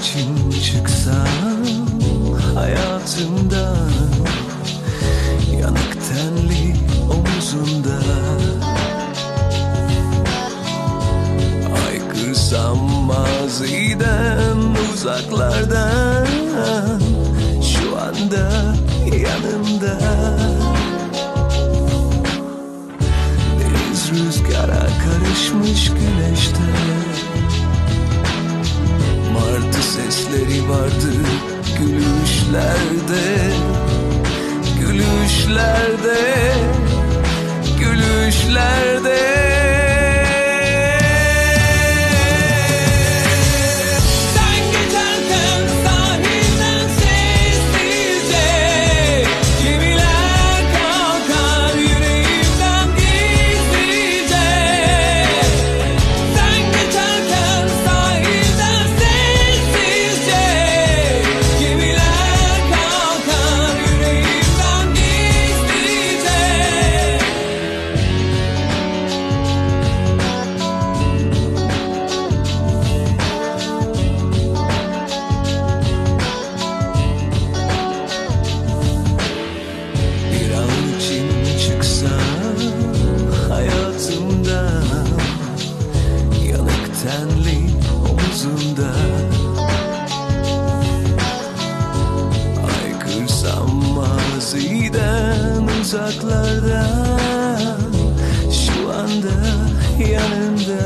için çıksam hayatımdan Yanık tenli omuzunda Aykırsam maziden uzaklardan Şu anda yanımda. Deniz rüzgara karışmış güneşte sesleri vardı gülüşlerde Gülüşlerde Gülüşlerde tenli omuzunda. Aykırsam maziden uzaklardan Şu anda yanında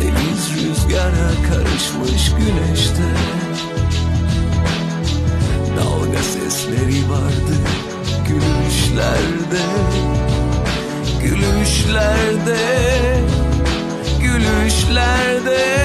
Deniz rüzgara karışmış güneşte gözlerde, gülüşlerde.